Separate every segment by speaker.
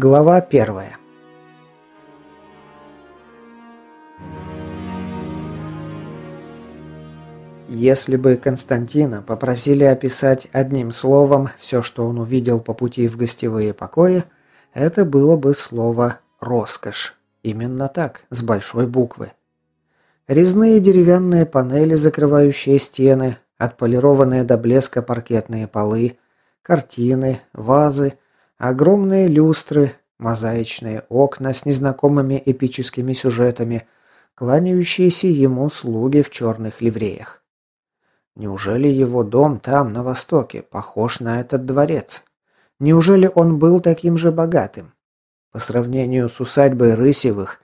Speaker 1: Глава первая. Если бы Константина попросили описать одним словом все, что он увидел по пути в гостевые покои, это было бы слово «роскошь». Именно так, с большой буквы. Резные деревянные панели, закрывающие стены, отполированные до блеска паркетные полы, картины, вазы – Огромные люстры, мозаичные окна с незнакомыми эпическими сюжетами, кланяющиеся ему слуги в черных ливреях. Неужели его дом там, на востоке, похож на этот дворец? Неужели он был таким же богатым? По сравнению с усадьбой Рысевых,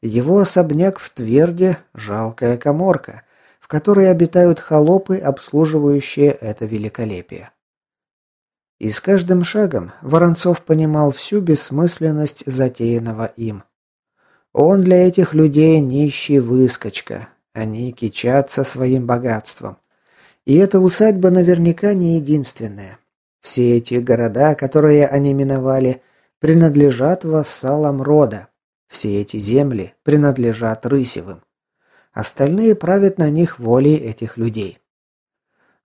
Speaker 1: его особняк в Тверде – жалкая коморка, в которой обитают холопы, обслуживающие это великолепие. И с каждым шагом Воронцов понимал всю бессмысленность затеянного им. Он для этих людей нищий выскочка. Они кичатся своим богатством. И эта усадьба наверняка не единственная. Все эти города, которые они миновали, принадлежат вассалам рода. Все эти земли принадлежат Рысевым. Остальные правят на них волей этих людей.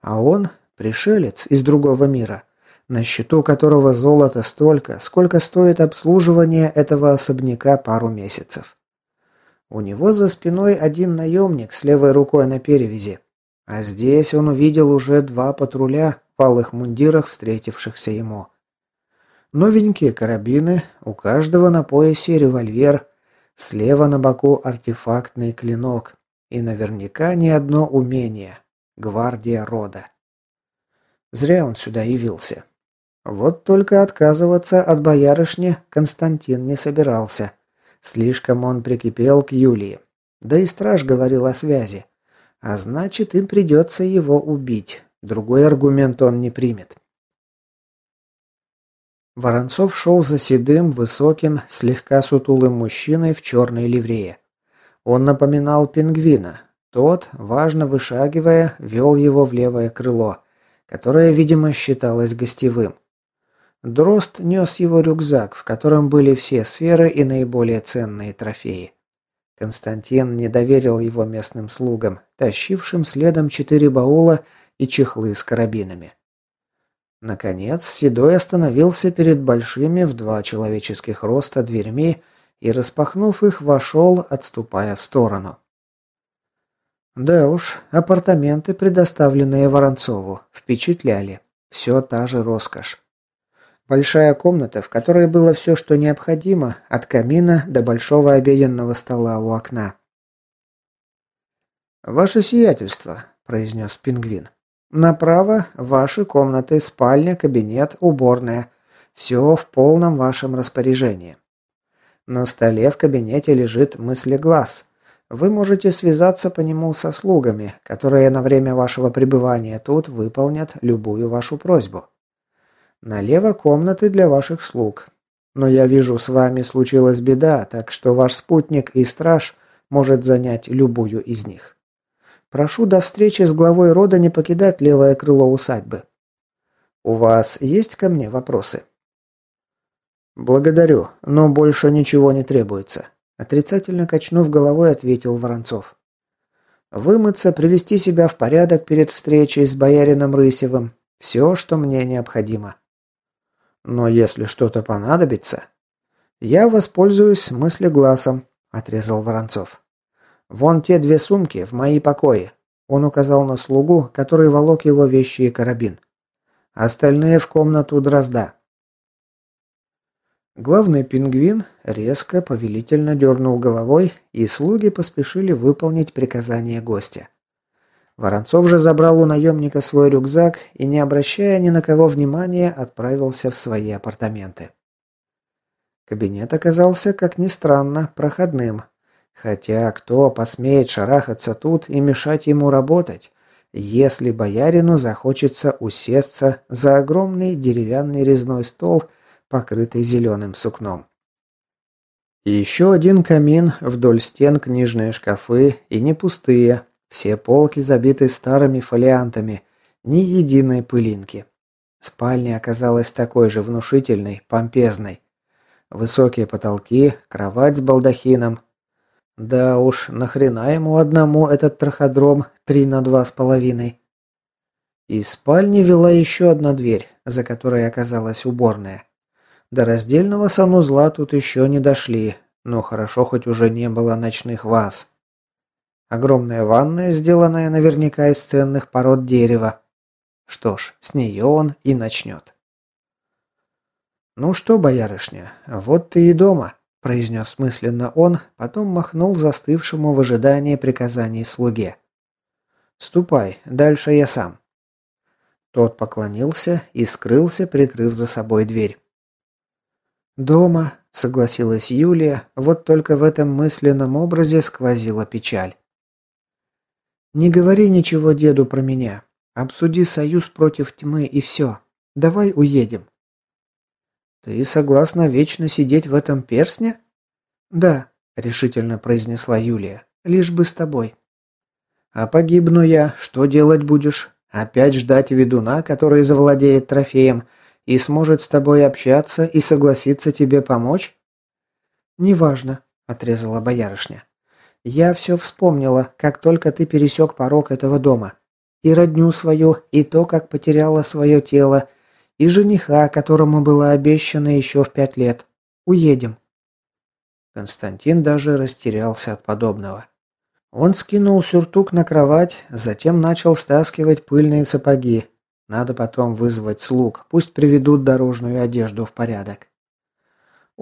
Speaker 1: А он, пришелец из другого мира – на счету которого золото столько, сколько стоит обслуживание этого особняка пару месяцев. У него за спиной один наемник с левой рукой на перевязи. А здесь он увидел уже два патруля в алых мундирах, встретившихся ему. Новенькие карабины, у каждого на поясе револьвер, слева на боку артефактный клинок и наверняка не одно умение – гвардия рода. Зря он сюда явился. Вот только отказываться от боярышни Константин не собирался. Слишком он прикипел к Юлии. Да и страж говорил о связи. А значит, им придется его убить. Другой аргумент он не примет. Воронцов шел за седым, высоким, слегка сутулым мужчиной в черной ливрее. Он напоминал пингвина. Тот, важно вышагивая, вел его в левое крыло, которое, видимо, считалось гостевым. Дрозд нес его рюкзак, в котором были все сферы и наиболее ценные трофеи. Константин не доверил его местным слугам, тащившим следом четыре баула и чехлы с карабинами. Наконец, Седой остановился перед большими в два человеческих роста дверьми и, распахнув их, вошел, отступая в сторону. Да уж, апартаменты, предоставленные Воронцову, впечатляли. Все та же роскошь. Большая комната, в которой было все, что необходимо, от камина до большого обеденного стола у окна. «Ваше сиятельство», – произнес пингвин. «Направо – ваши комнаты, спальня, кабинет, уборная. Все в полном вашем распоряжении. На столе в кабинете лежит мыслеглаз. Вы можете связаться по нему со слугами, которые на время вашего пребывания тут выполнят любую вашу просьбу. Налево комнаты для ваших слуг. Но я вижу, с вами случилась беда, так что ваш спутник и страж может занять любую из них. Прошу до встречи с главой рода не покидать левое крыло усадьбы. У вас есть ко мне вопросы? Благодарю, но больше ничего не требуется. Отрицательно качнув головой, ответил Воронцов. Вымыться, привести себя в порядок перед встречей с боярином Рысевым – все, что мне необходимо. Но если что-то понадобится, я воспользуюсь мыслеглазом, отрезал Воронцов. Вон те две сумки в мои покои. Он указал на слугу, который волок его вещи и карабин. Остальные в комнату Дрозда. Главный пингвин резко, повелительно дернул головой, и слуги поспешили выполнить приказание гостя. Воронцов же забрал у наемника свой рюкзак и, не обращая ни на кого внимания, отправился в свои апартаменты. Кабинет оказался, как ни странно, проходным. Хотя кто посмеет шарахаться тут и мешать ему работать, если боярину захочется усесться за огромный деревянный резной стол, покрытый зеленым сукном. Еще один камин, вдоль стен книжные шкафы, и не пустые, все полки забиты старыми фолиантами, ни единой пылинки. Спальня оказалась такой же внушительной, помпезной. Высокие потолки, кровать с балдахином. Да уж, нахрена ему одному этот траходром три на два с половиной? Из спальни вела еще одна дверь, за которой оказалась уборная. До раздельного санузла тут еще не дошли, но хорошо хоть уже не было ночных ваз. Огромная ванная, сделанная наверняка из ценных пород дерева. Что ж, с нее он и начнет. «Ну что, боярышня, вот ты и дома», – произнес мысленно он, потом махнул застывшему в ожидании приказаний слуге. «Ступай, дальше я сам». Тот поклонился и скрылся, прикрыв за собой дверь. «Дома», — согласилась Юлия, вот только в этом мысленном образе сквозила печаль. «Не говори ничего деду про меня. Обсуди союз против тьмы и все. Давай уедем». «Ты согласна вечно сидеть в этом перстне?» «Да», — решительно произнесла Юлия, — «лишь бы с тобой». «А погибну я, что делать будешь? Опять ждать ведуна, который завладеет трофеем и сможет с тобой общаться и согласится тебе помочь? Неважно, отрезала боярышня. Я все вспомнила, как только ты пересек порог этого дома. И родню свою, и то, как потеряла свое тело, и жениха, которому было обещано еще в пять лет. Уедем. Константин даже растерялся от подобного. Он скинул сюртук на кровать, затем начал стаскивать пыльные сапоги. Надо потом вызвать слуг, пусть приведут дорожную одежду в порядок.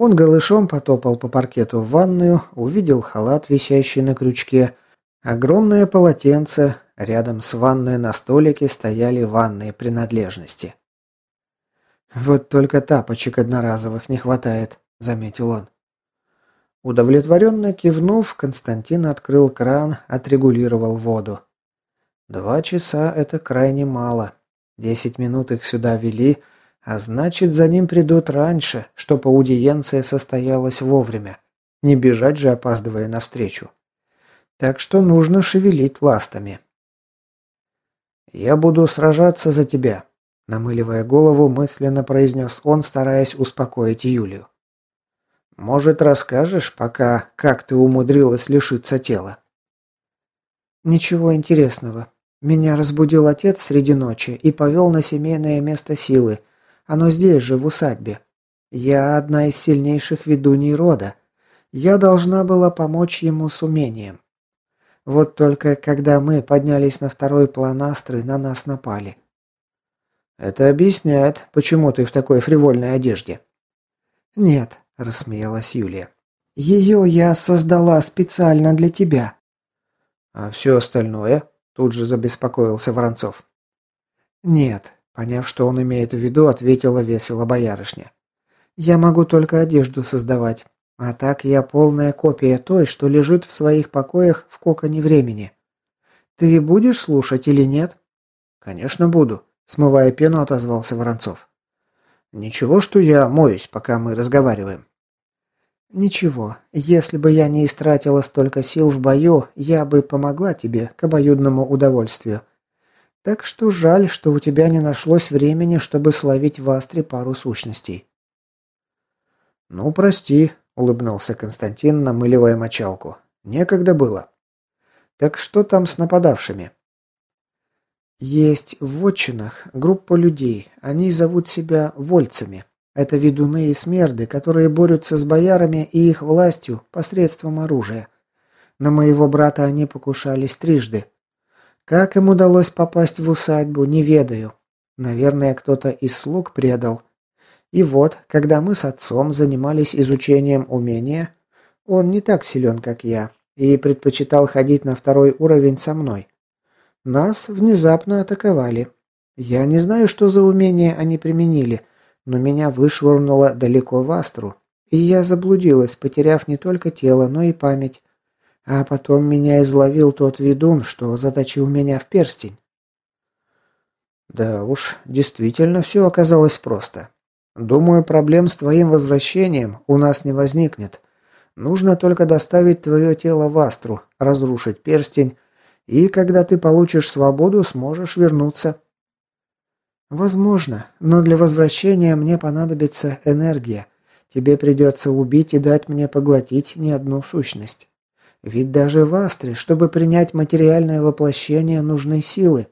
Speaker 1: Он голышом потопал по паркету в ванную, увидел халат, висящий на крючке, огромное полотенце, рядом с ванной на столике стояли ванные принадлежности. «Вот только тапочек одноразовых не хватает», — заметил он. Удовлетворенно кивнув, Константин открыл кран, отрегулировал воду. Два часа – это крайне мало. Десять минут их сюда вели, а значит, за ним придут раньше, чтобы аудиенция состоялась вовремя. Не бежать же, опаздывая навстречу. Так что нужно шевелить ластами. «Я буду сражаться за тебя», – намыливая голову, мысленно произнес он, стараясь успокоить Юлию. Может, расскажешь пока, как ты умудрилась лишиться тела?» «Ничего интересного. Меня разбудил отец среди ночи и повел на семейное место силы. Оно здесь же, в усадьбе. Я одна из сильнейших ведуней рода. Я должна была помочь ему с умением. Вот только когда мы поднялись на второй план Астры, на нас напали. Это объясняет, почему ты в такой фривольной одежде. Нет, – рассмеялась Юлия. «Ее я создала специально для тебя». «А все остальное?» – тут же забеспокоился Воронцов. «Нет», – поняв, что он имеет в виду, ответила весело боярышня. «Я могу только одежду создавать, а так я полная копия той, что лежит в своих покоях в коконе времени. Ты будешь слушать или нет?» «Конечно буду», – смывая пену, отозвался Воронцов. «Ничего, что я моюсь, пока мы разговариваем». «Ничего. Если бы я не истратила столько сил в бою, я бы помогла тебе к обоюдному удовольствию. Так что жаль, что у тебя не нашлось времени, чтобы словить в Астре пару сущностей». «Ну, прости», — улыбнулся Константин, намыливая мочалку. «Некогда было». «Так что там с нападавшими?» Есть в вотчинах группа людей. Они зовут себя вольцами. Это ведуны и смерды, которые борются с боярами и их властью посредством оружия. На моего брата они покушались трижды. Как им удалось попасть в усадьбу, не ведаю. Наверное, кто-то из слуг предал. И вот, когда мы с отцом занимались изучением умения, он не так силен, как я, и предпочитал ходить на второй уровень со мной. Нас внезапно атаковали. Я не знаю, что за умение они применили, но меня вышвырнуло далеко в астру, и я заблудилась, потеряв не только тело, но и память. А потом меня изловил тот ведун, что заточил меня в перстень. Да уж, действительно все оказалось просто. Думаю, проблем с твоим возвращением у нас не возникнет. Нужно только доставить твое тело в астру, разрушить перстень, и когда ты получишь свободу, сможешь вернуться. Возможно, но для возвращения мне понадобится энергия. тебе придется убить и дать мне поглотить не одну сущность. Ведь даже в Астре, чтобы принять материальное воплощение, нужны силы.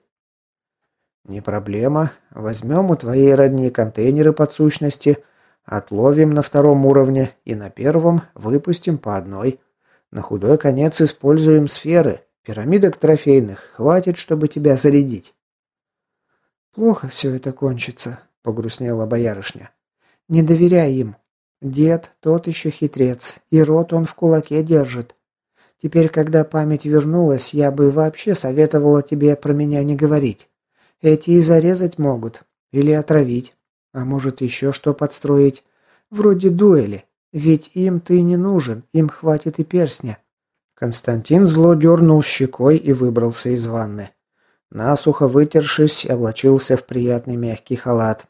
Speaker 1: Не проблема. Возьмем у твоей родни контейнеры под сущности, отловим на втором уровне и на первом выпустим по одной. На худой конец используем сферы. Пирамидок трофейных хватит, чтобы тебя зарядить. Плохо все это кончится, погрустнела боярышня. Не доверяй им. Дед тот еще хитрец, и рот он в кулаке держит. Теперь, когда память вернулась, я бы вообще советовала тебе про меня не говорить. Эти и зарезать могут, или отравить, а может еще что подстроить, вроде дуэли. Ведь им ты не нужен, им хватит и перстня. Константин зло дернул щекой и выбрался из ванны. Насухо вытершись, облачился в приятный мягкий халат.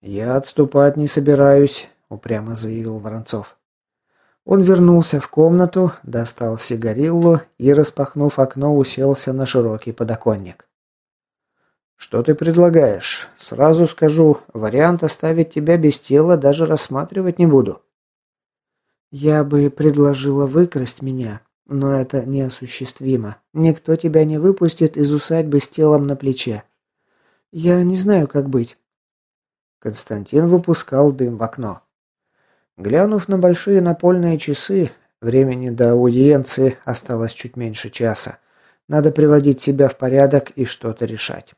Speaker 1: «Я отступать не собираюсь», — упрямо заявил Воронцов. Он вернулся в комнату, достал сигариллу и, распахнув окно, уселся на широкий подоконник. «Что ты предлагаешь? Сразу скажу, вариант оставить тебя без тела даже рассматривать не буду». «Я бы предложила выкрасть меня, но это неосуществимо. Никто тебя не выпустит из усадьбы с телом на плече. Я не знаю, как быть». Константин выпускал дым в окно. Глянув на большие напольные часы, времени до аудиенции осталось чуть меньше часа. Надо приводить себя в порядок и что-то решать.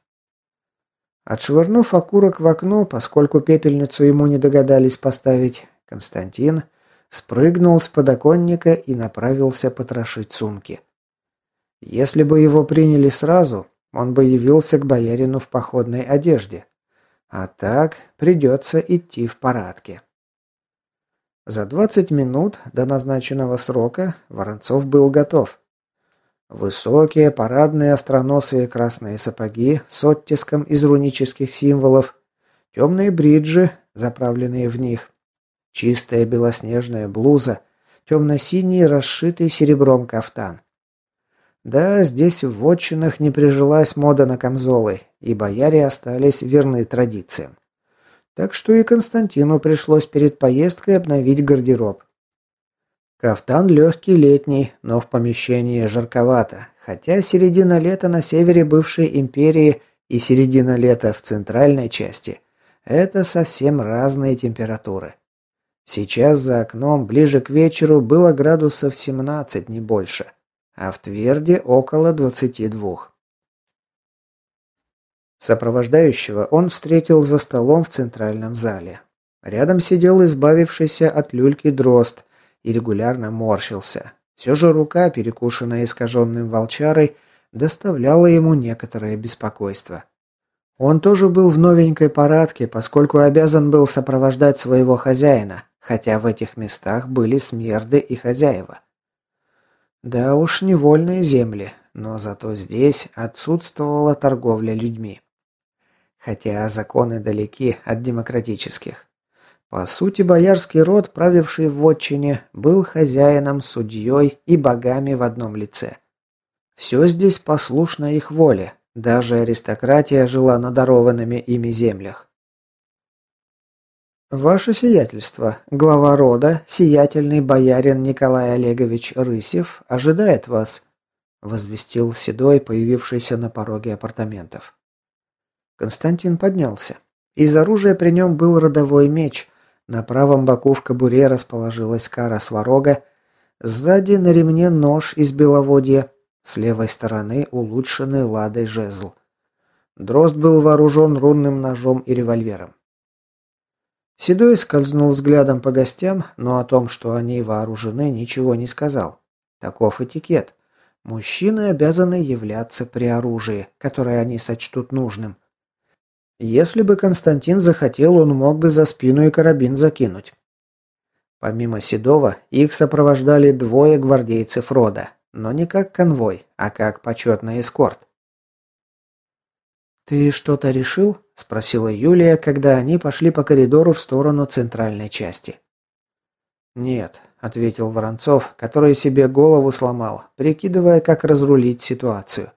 Speaker 1: Отшвырнув окурок в окно, поскольку пепельницу ему не догадались поставить, Константин спрыгнул с подоконника и направился потрошить сумки. Если бы его приняли сразу, он бы явился к боярину в походной одежде. А так придется идти в парадке. За 20 минут до назначенного срока Воронцов был готов. Высокие парадные остроносые красные сапоги с оттиском из рунических символов, темные бриджи, заправленные в них, чистая белоснежная блуза, темно-синий расшитый серебром кафтан. Да, здесь в вотчинах не прижилась мода на камзолы, и бояре остались верны традициям. Так что и Константину пришлось перед поездкой обновить гардероб. Кафтан легкий летний, но в помещении жарковато, хотя середина лета на севере бывшей империи и середина лета в центральной части – это совсем разные температуры. Сейчас за окном ближе к вечеру было градусов 17, не больше, а в Тверде около 22. Сопровождающего он встретил за столом в центральном зале. Рядом сидел избавившийся от люльки дрозд и регулярно морщился. Все же рука, перекушенная искаженным волчарой, доставляла ему некоторое беспокойство. Он тоже был в новенькой парадке, поскольку обязан был сопровождать своего хозяина, хотя в этих местах были смерды и хозяева. Да уж, невольные земли, но зато здесь отсутствовала торговля людьми хотя законы далеки от демократических. По сути, боярский род, правивший в вотчине, был хозяином, судьей и богами в одном лице. Все здесь послушно их воле, даже аристократия жила на дарованными ими землях. «Ваше сиятельство, глава рода, сиятельный боярин Николай Олегович Рысев, ожидает вас», возвестил Седой, появившийся на пороге апартаментов. Константин поднялся. Из оружия при нем был родовой меч. На правом боку в кобуре расположилась кара сварога. Сзади на ремне нож из беловодья. С левой стороны улучшенный ладой жезл. Дрозд был вооружен рунным ножом и револьвером. Седой скользнул взглядом по гостям, но о том, что они вооружены, ничего не сказал. Таков этикет. Мужчины обязаны являться при оружии, которое они сочтут нужным. Если бы Константин захотел, он мог бы за спину и карабин закинуть. Помимо Седова, их сопровождали двое гвардейцев рода, но не как конвой, а как почетный эскорт. «Ты что-то решил?» – спросила Юлия, когда они пошли по коридору в сторону центральной части. «Нет», – ответил Воронцов, который себе голову сломал, прикидывая, как разрулить ситуацию.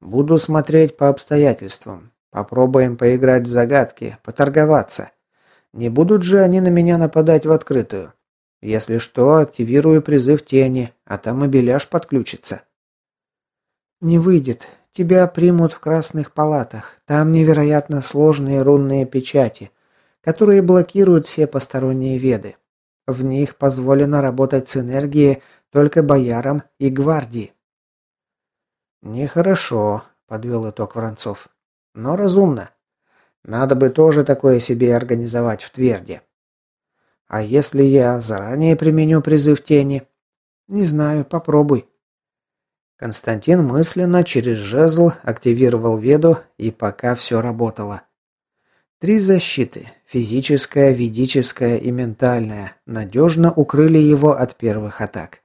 Speaker 1: «Буду смотреть по обстоятельствам. Попробуем поиграть в загадки, поторговаться. Не будут же они на меня нападать в открытую. Если что, активирую призыв тени, а там и беляш подключится. Не выйдет. Тебя примут в красных палатах. Там невероятно сложные рунные печати, которые блокируют все посторонние веды. В них позволено работать с энергией только боярам и гвардии. Нехорошо, подвел итог Воронцов. Но разумно. Надо бы тоже такое себе организовать в Тверде. А если я заранее применю призыв тени? Не знаю, попробуй. Константин мысленно через жезл активировал веду, и пока все работало. Три защиты – физическая, ведическая и ментальная – надежно укрыли его от первых атак.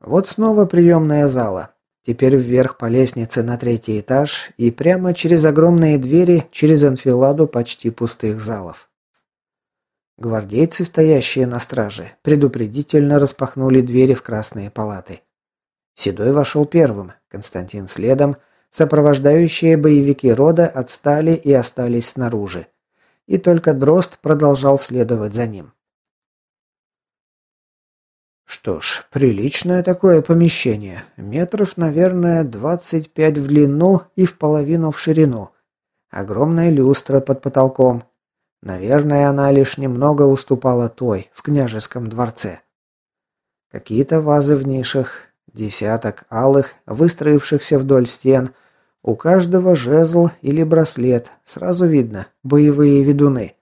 Speaker 1: Вот снова приемная зала. Теперь вверх по лестнице на третий этаж и прямо через огромные двери через анфиладу почти пустых залов. Гвардейцы, стоящие на страже, предупредительно распахнули двери в красные палаты. Седой вошел первым, Константин следом – Сопровождающие боевики рода отстали и остались снаружи. И только Дрозд продолжал следовать за ним. Что ж, приличное такое помещение. Метров, наверное, 25 в длину и в половину в ширину. Огромная люстра под потолком. Наверное, она лишь немного уступала той, в княжеском дворце. Какие-то вазы в нишах, десяток алых, выстроившихся вдоль стен, у каждого жезл или браслет, сразу видно, боевые ведуны.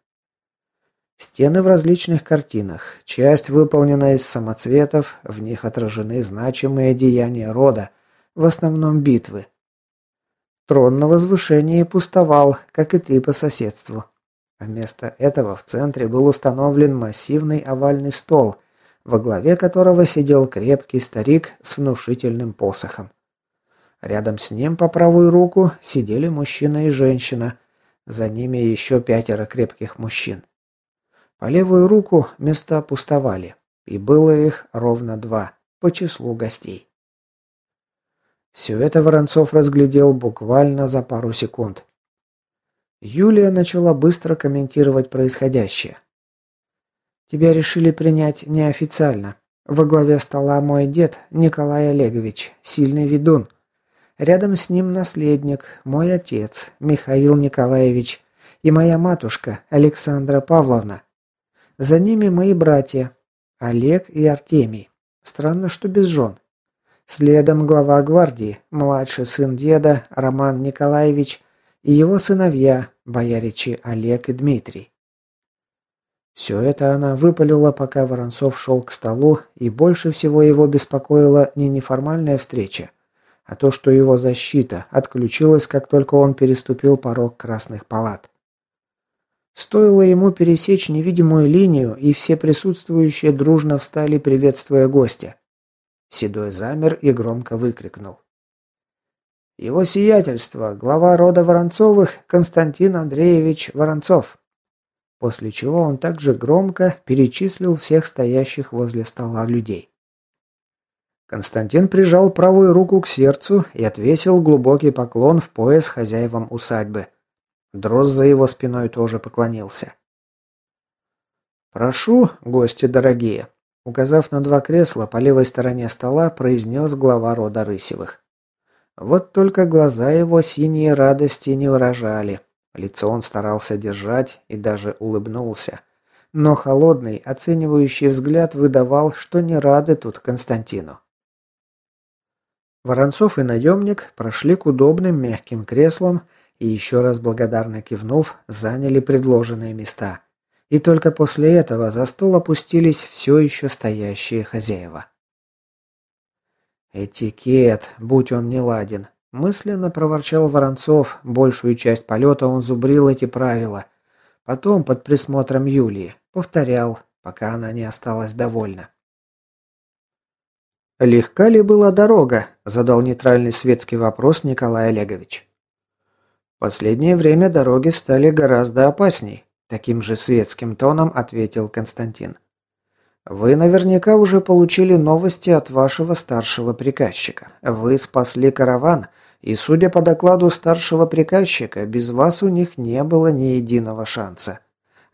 Speaker 1: Стены в различных картинах, часть выполнена из самоцветов, в них отражены значимые деяния рода, в основном битвы. Трон на возвышении пустовал, как и три по соседству. Вместо этого в центре был установлен массивный овальный стол, во главе которого сидел крепкий старик с внушительным посохом. Рядом с ним по правую руку сидели мужчина и женщина. За ними еще пятеро крепких мужчин. По левую руку места пустовали, и было их ровно два по числу гостей. Все это Воронцов разглядел буквально за пару секунд. Юлия начала быстро комментировать происходящее. «Тебя решили принять неофициально. Во главе стола мой дед Николай Олегович, сильный ведун. Рядом с ним наследник, мой отец, Михаил Николаевич, и моя матушка, Александра Павловна. За ними мои братья, Олег и Артемий. Странно, что без жен. Следом глава гвардии, младший сын деда, Роман Николаевич, и его сыновья, бояричи Олег и Дмитрий. Все это она выпалила, пока Воронцов шел к столу, и больше всего его беспокоила не неформальная встреча, а то, что его защита отключилась, как только он переступил порог красных палат. Стоило ему пересечь невидимую линию, и все присутствующие дружно встали, приветствуя гостя. Седой замер и громко выкрикнул. «Его сиятельство, глава рода Воронцовых, Константин Андреевич Воронцов!» После чего он также громко перечислил всех стоящих возле стола людей. Константин прижал правую руку к сердцу и отвесил глубокий поклон в пояс хозяевам усадьбы. Дрозд за его спиной тоже поклонился. «Прошу, гости дорогие», — указав на два кресла по левой стороне стола, произнес глава рода Рысевых. Вот только глаза его синие радости не выражали. Лицо он старался держать и даже улыбнулся. Но холодный, оценивающий взгляд выдавал, что не рады тут Константину. Воронцов и наемник прошли к удобным мягким креслам и, еще раз благодарно кивнув, заняли предложенные места. И только после этого за стол опустились все еще стоящие хозяева. «Этикет, будь он не ладен», – мысленно проворчал Воронцов. Большую часть полета он зубрил эти правила. Потом, под присмотром Юлии, повторял, пока она не осталась довольна. «Легка ли была дорога?» – задал нейтральный светский вопрос Николай Олегович. «Последнее время дороги стали гораздо опасней», – таким же светским тоном ответил Константин. «Вы наверняка уже получили новости от вашего старшего приказчика. Вы спасли караван, и, судя по докладу старшего приказчика, без вас у них не было ни единого шанса.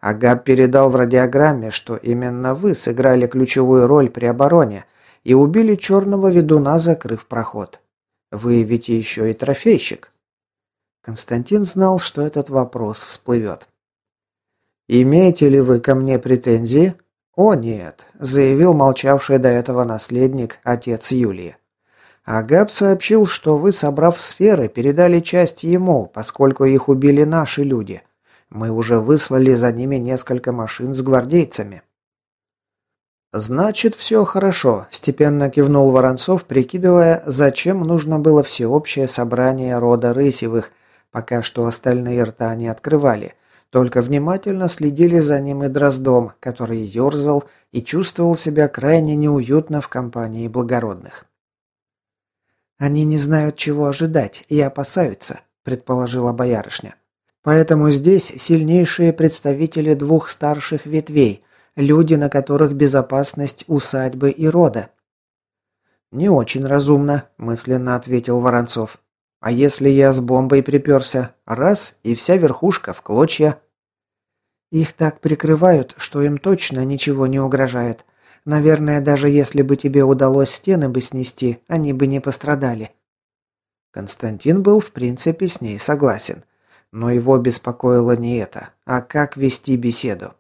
Speaker 1: Агаб передал в радиограмме, что именно вы сыграли ключевую роль при обороне и убили черного ведуна, закрыв проход. Вы ведь еще и трофейщик. Константин знал, что этот вопрос всплывет. «Имеете ли вы ко мне претензии?» «О, нет», – заявил молчавший до этого наследник, отец Юлии. Агаб сообщил, что вы, собрав сферы, передали часть ему, поскольку их убили наши люди. Мы уже выслали за ними несколько машин с гвардейцами». «Значит, все хорошо», – степенно кивнул Воронцов, прикидывая, зачем нужно было всеобщее собрание рода Рысевых, пока что остальные рта не открывали, только внимательно следили за ним и Дроздом, который ерзал и чувствовал себя крайне неуютно в компании благородных. «Они не знают, чего ожидать, и опасаются», – предположила боярышня. «Поэтому здесь сильнейшие представители двух старших ветвей, люди, на которых безопасность усадьбы и рода». «Не очень разумно», – мысленно ответил Воронцов. «А если я с бомбой приперся? Раз, и вся верхушка в клочья». «Их так прикрывают, что им точно ничего не угрожает. Наверное, даже если бы тебе удалось стены бы снести, они бы не пострадали. Константин был в принципе с ней согласен. Но его беспокоило не это, а как вести беседу.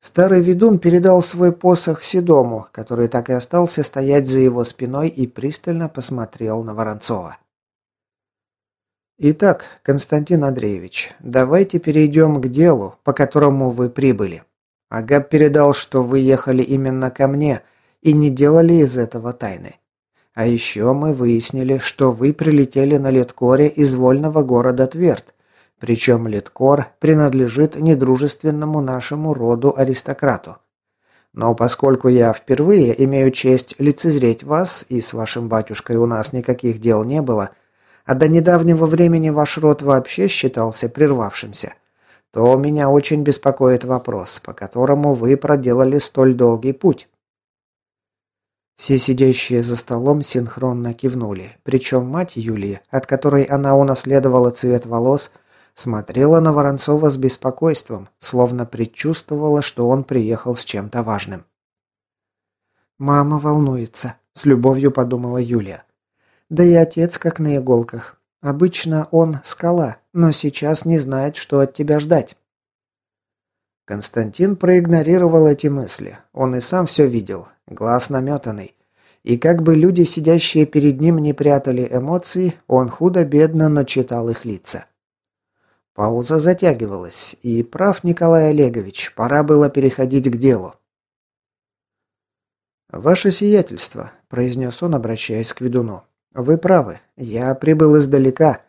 Speaker 1: Старый ведун передал свой посох Седому, который так и остался стоять за его спиной и пристально посмотрел на Воронцова. «Итак, Константин Андреевич, давайте перейдем к делу, по которому вы прибыли. Агаб передал, что вы ехали именно ко мне и не делали из этого тайны. А еще мы выяснили, что вы прилетели на Леткоре из вольного города Тверд. Причем Леткор принадлежит недружественному нашему роду-аристократу. Но поскольку я впервые имею честь лицезреть вас, и с вашим батюшкой у нас никаких дел не было, а до недавнего времени ваш род вообще считался прервавшимся – то меня очень беспокоит вопрос, по которому вы проделали столь долгий путь». Все сидящие за столом синхронно кивнули, причем мать Юлии, от которой она унаследовала цвет волос, смотрела на Воронцова с беспокойством, словно предчувствовала, что он приехал с чем-то важным. «Мама волнуется», — с любовью подумала Юлия. «Да и отец как на иголках. Обычно он скала, но сейчас не знает, что от тебя ждать. Константин проигнорировал эти мысли. Он и сам все видел, глаз наметанный. И как бы люди, сидящие перед ним, не прятали эмоции, он худо-бедно, но читал их лица. Пауза затягивалась, и прав Николай Олегович, пора было переходить к делу. «Ваше сиятельство», – произнес он, обращаясь к ведуну. Вы правы, я прибыл издалека,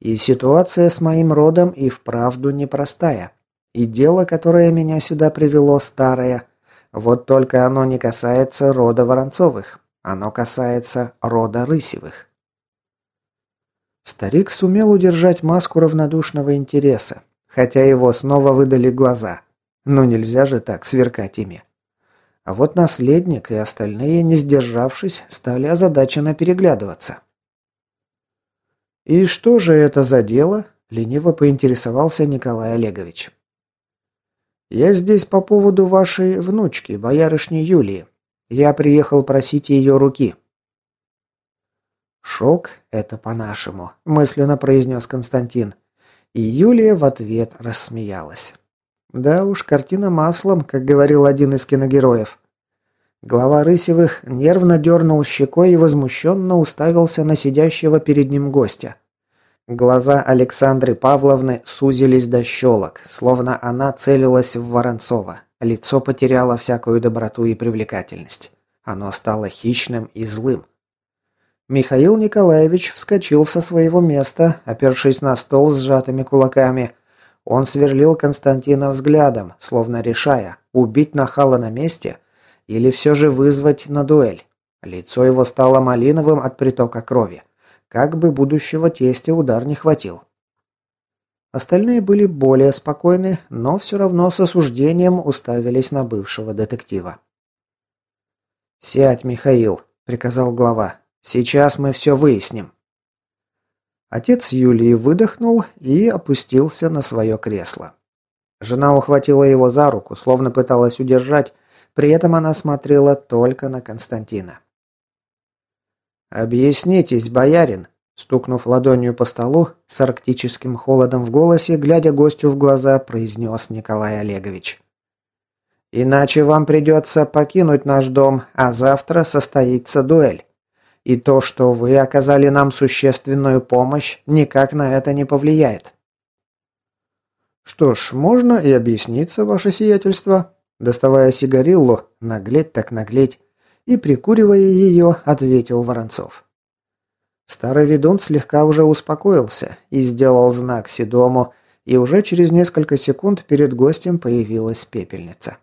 Speaker 1: и ситуация с моим родом и вправду непростая. И дело, которое меня сюда привело, старое. Вот только оно не касается рода Воронцовых, оно касается рода Рысевых. Старик сумел удержать маску равнодушного интереса, хотя его снова выдали глаза. Но нельзя же так сверкать ими. А вот наследник и остальные, не сдержавшись, стали озадаченно переглядываться. «И что же это за дело?» – лениво поинтересовался Николай Олегович. «Я здесь по поводу вашей внучки, боярышни Юлии. Я приехал просить ее руки». «Шок – это по-нашему», – мысленно произнес Константин. И Юлия в ответ рассмеялась. Да уж, картина маслом, как говорил один из киногероев. Глава Рысевых нервно дернул щекой и возмущенно уставился на сидящего перед ним гостя. Глаза Александры Павловны сузились до щелок, словно она целилась в Воронцова. Лицо потеряло всякую доброту и привлекательность. Оно стало хищным и злым. Михаил Николаевич вскочил со своего места, опершись на стол с сжатыми кулаками – он сверлил Константина взглядом, словно решая, убить нахала на месте или все же вызвать на дуэль. Лицо его стало малиновым от притока крови. Как бы будущего тестя удар не хватил. Остальные были более спокойны, но все равно с осуждением уставились на бывшего детектива. «Сядь, Михаил», — приказал глава. «Сейчас мы все выясним». Отец Юлии выдохнул и опустился на свое кресло. Жена ухватила его за руку, словно пыталась удержать, при этом она смотрела только на Константина. «Объяснитесь, боярин!» Стукнув ладонью по столу, с арктическим холодом в голосе, глядя гостю в глаза, произнес Николай Олегович. «Иначе вам придется покинуть наш дом, а завтра состоится дуэль. И то, что вы оказали нам существенную помощь, никак на это не повлияет». «Что ж, можно и объясниться, ваше сиятельство», доставая сигариллу, наглеть так наглеть, и, прикуривая ее, ответил Воронцов. Старый ведун слегка уже успокоился и сделал знак Седому, и уже через несколько секунд перед гостем появилась пепельница.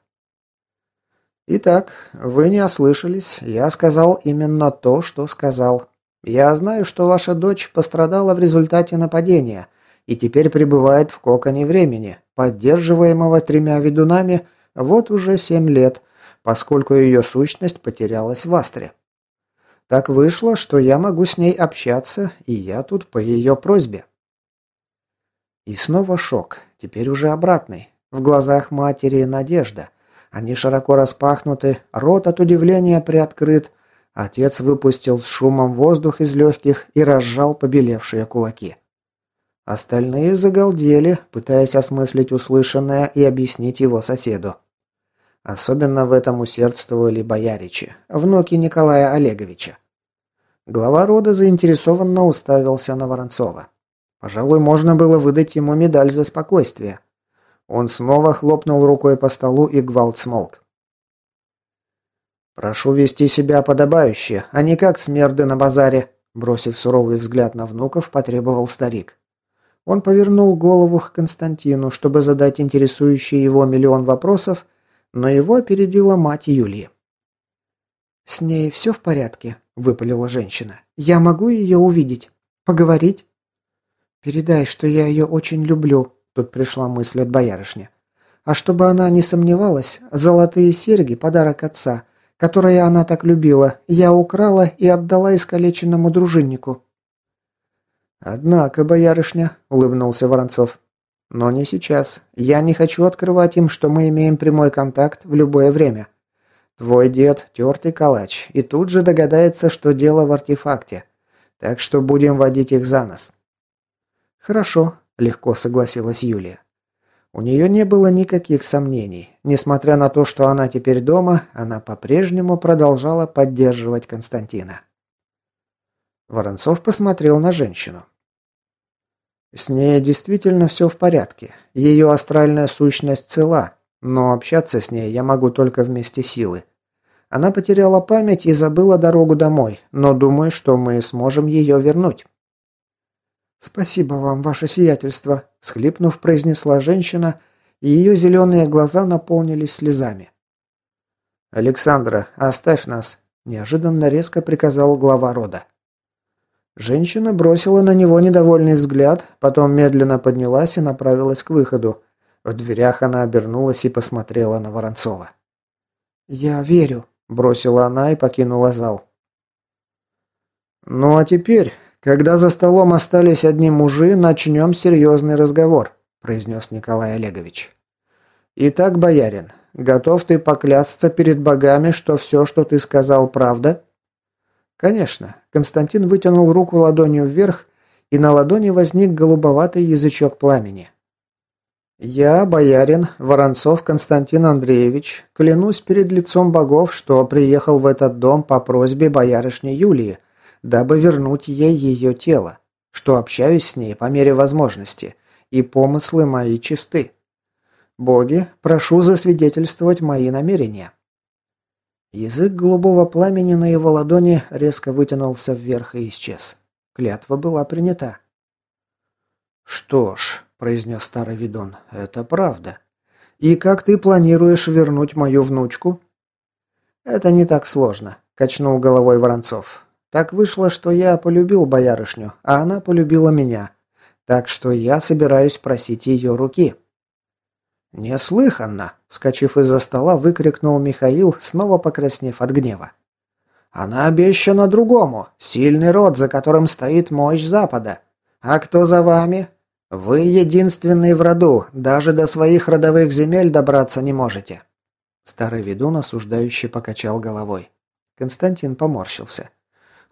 Speaker 1: «Итак, вы не ослышались, я сказал именно то, что сказал. Я знаю, что ваша дочь пострадала в результате нападения и теперь пребывает в коконе времени, поддерживаемого тремя ведунами вот уже семь лет, поскольку ее сущность потерялась в Астре. Так вышло, что я могу с ней общаться, и я тут по ее просьбе. И снова шок, теперь уже обратный. В глазах матери надежда. Они широко распахнуты, рот от удивления приоткрыт. Отец выпустил с шумом воздух из легких и разжал побелевшие кулаки. Остальные загалдели, пытаясь осмыслить услышанное и объяснить его соседу. Особенно в этом усердствовали бояричи, внуки Николая Олеговича. Глава рода заинтересованно уставился на Воронцова. Пожалуй, можно было выдать ему медаль за спокойствие. Он снова хлопнул рукой по столу, и гвалт смолк. «Прошу вести себя подобающе, а не как смерды на базаре», бросив суровый взгляд на внуков, потребовал старик. Он повернул голову к Константину, чтобы задать интересующий его миллион вопросов, но его опередила мать Юлии. «С ней все в порядке?» – выпалила женщина. «Я могу ее увидеть? Поговорить?» «Передай, что я ее очень люблю», – тут пришла мысль от боярышни. «А чтобы она не сомневалась, золотые серьги – подарок отца, которые она так любила, я украла и отдала искалеченному дружиннику». «Однако, боярышня», – улыбнулся Воронцов, но не сейчас. Я не хочу открывать им, что мы имеем прямой контакт в любое время. Твой дед – тертый калач, и тут же догадается, что дело в артефакте. Так что будем водить их за нос». «Хорошо», – легко согласилась Юлия. У нее не было никаких сомнений. Несмотря на то, что она теперь дома, она по-прежнему продолжала поддерживать Константина. Воронцов посмотрел на женщину. С ней действительно все в порядке. Ее астральная сущность цела, но общаться с ней я могу только вместе силы. Она потеряла память и забыла дорогу домой, но думаю, что мы сможем ее вернуть. «Спасибо вам, ваше сиятельство», – схлипнув, произнесла женщина, и ее зеленые глаза наполнились слезами. «Александра, оставь нас», – неожиданно резко приказал глава рода. Женщина бросила на него недовольный взгляд, потом медленно поднялась и направилась к выходу. В дверях она обернулась и посмотрела на Воронцова. «Я верю», – бросила она и покинула зал. «Ну а теперь, когда за столом остались одни мужи, начнем серьезный разговор», – произнес Николай Олегович. «Итак, боярин, готов ты поклясться перед богами, что все, что ты сказал, правда?» «Конечно». Константин вытянул руку ладонью вверх, и на ладони возник голубоватый язычок пламени. «Я, боярин Воронцов Константин Андреевич, клянусь перед лицом богов, что приехал в этот дом по просьбе боярышни Юлии, дабы вернуть ей ее тело, что общаюсь с ней по мере возможности, и помыслы мои чисты. Боги, прошу засвидетельствовать мои намерения». Язык голубого пламени на его ладони резко вытянулся вверх и исчез. Клятва была принята. «Что ж», — произнес старый Видон, — «это правда. И как ты планируешь вернуть мою внучку?» «Это не так сложно», — качнул головой Воронцов. «Так вышло, что я полюбил боярышню, а она полюбила меня. Так что я собираюсь просить ее руки». «Неслыханно!» – вскочив из-за стола, выкрикнул Михаил, снова покраснев от гнева. «Она обещана другому. Сильный род, за которым стоит мощь Запада. А кто за вами? Вы единственный в роду, даже до своих родовых земель добраться не можете. Старый ведун осуждающий покачал головой. Константин поморщился.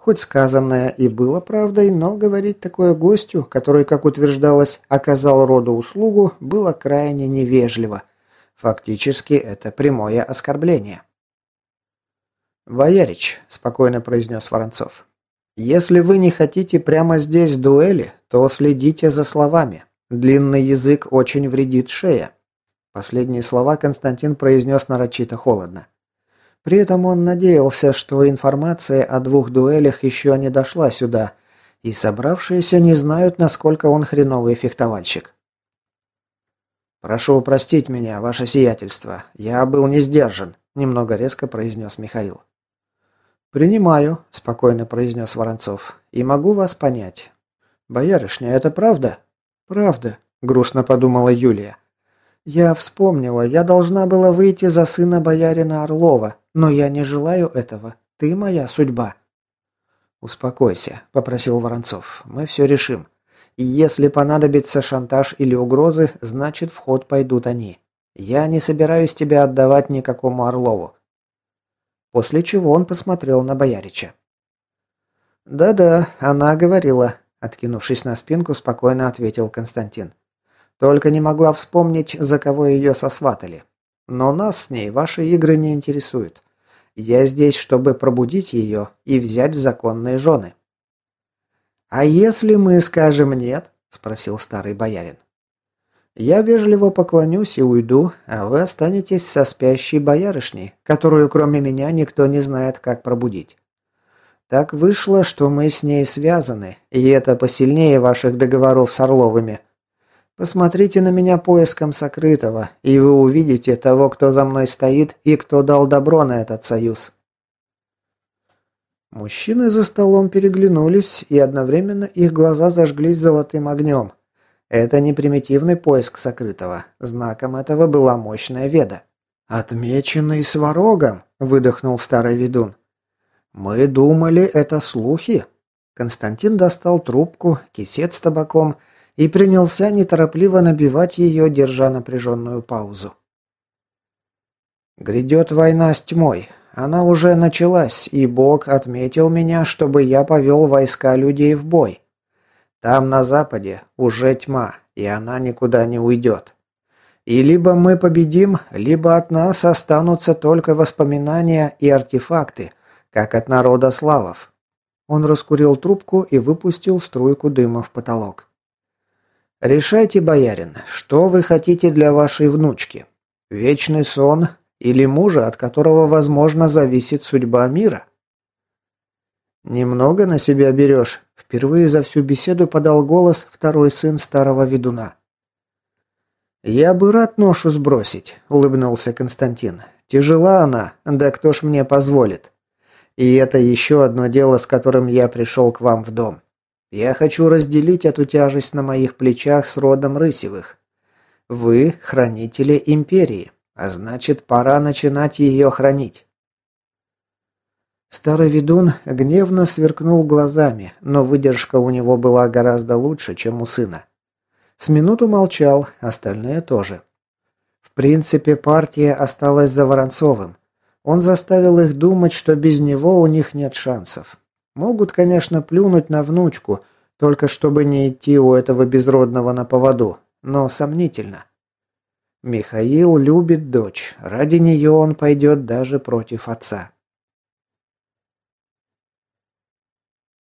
Speaker 1: Хоть сказанное и было правдой, но говорить такое гостю, который, как утверждалось, оказал роду услугу, было крайне невежливо. Фактически это прямое оскорбление. «Боярич», – спокойно произнес Воронцов, если вы не хотите прямо здесь дуэли, то следите за словами. Длинный язык очень вредит шее. Последние слова Константин произнес нарочито холодно. При этом он надеялся, что информация о двух дуэлях еще не дошла сюда, и собравшиеся не знают, насколько он хреновый фехтовальщик. «Прошу простить меня, ваше сиятельство. Я был не сдержан», – немного резко произнес Михаил. «Принимаю», – спокойно произнес Воронцов. «И могу вас понять». «Боярышня, это правда?» «Правда», – грустно подумала Юлия. «Я вспомнила, я должна была выйти за сына боярина Орлова, но я не желаю этого. Ты моя судьба». «Успокойся», – попросил Воронцов. «Мы все решим. Если понадобится шантаж или угрозы, значит в ход пойдут они. Я не собираюсь тебя отдавать никакому Орлову. После чего он посмотрел на Боярича. «Да-да, она говорила», – откинувшись на спинку, спокойно ответил Константин. «Только не могла вспомнить, за кого ее сосватали. Но нас с ней ваши игры не интересуют. Я здесь, чтобы пробудить ее и взять в законные жены». «А если мы скажем нет?» – спросил старый боярин. Я вежливо поклонюсь и уйду, а вы останетесь со спящей боярышней, которую кроме меня никто не знает, как пробудить. Так вышло, что мы с ней связаны, и это посильнее ваших договоров с Орловыми. Посмотрите на меня поиском сокрытого, и вы увидите того, кто за мной стоит и кто дал добро на этот союз. Мужчины за столом переглянулись, и одновременно их глаза зажглись золотым огнем. Это не примитивный поиск сокрытого. Знаком этого была мощная веда. «Отмеченный сварогом», – выдохнул старый ведун. «Мы думали, это слухи». Константин достал трубку, кисет с табаком и принялся неторопливо набивать ее, держа напряженную паузу. «Грядет война с тьмой. Она уже началась, и Бог отметил меня, чтобы я повел войска людей в бой. Там на западе уже тьма, и она никуда не уйдет. И либо мы победим, либо от нас останутся только воспоминания и артефакты, как от народа славов. Он раскурил трубку и выпустил струйку дыма в потолок. Решайте, боярин, что вы хотите для вашей внучки? Вечный сон или мужа, от которого, возможно, зависит судьба мира? Немного на себя берешь, Впервые за всю беседу подал голос второй сын старого ведуна. «Я бы рад ношу сбросить», — улыбнулся Константин. «Тяжела она, да кто ж мне позволит? И это еще одно дело, с которым я пришел к вам в дом. Я хочу разделить эту тяжесть на моих плечах с родом Рысевых. Вы — хранители империи, а значит, пора начинать ее хранить. Старый ведун гневно сверкнул глазами, но выдержка у него была гораздо лучше, чем у сына. С минуту молчал, остальные тоже. В принципе, партия осталась за Воронцовым. Он заставил их думать, что без него у них нет шансов. Могут, конечно, плюнуть на внучку, только чтобы не идти у этого безродного на поводу, но сомнительно. Михаил любит дочь, ради нее он пойдет даже против отца.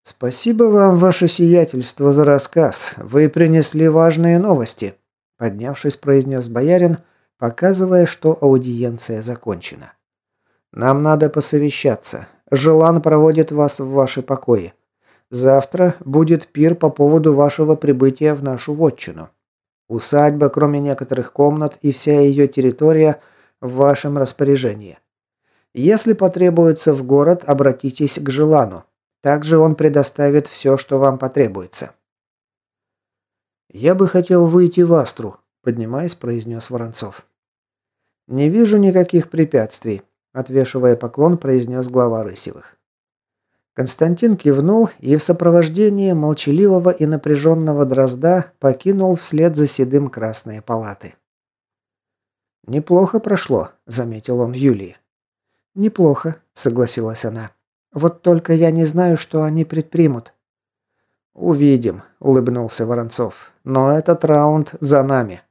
Speaker 1: «Спасибо вам, ваше сиятельство, за рассказ. Вы принесли важные новости», – поднявшись, произнес боярин, показывая, что аудиенция закончена. «Нам надо посовещаться. Желан проводит вас в ваши покои. Завтра будет пир по поводу вашего прибытия в нашу вотчину. Усадьба, кроме некоторых комнат и вся ее территория в вашем распоряжении. Если потребуется в город, обратитесь к Желану. Также он предоставит все, что вам потребуется. «Я бы хотел выйти в Астру», – поднимаясь, произнес Воронцов. «Не вижу никаких препятствий», – отвешивая поклон, произнес глава Рысевых. Константин кивнул и в сопровождении молчаливого и напряженного дрозда покинул вслед за седым красные палаты. «Неплохо прошло», — заметил он Юлии. «Неплохо», — согласилась она. «Вот только я не знаю, что они предпримут».
Speaker 2: «Увидим», — улыбнулся Воронцов. «Но этот раунд за нами».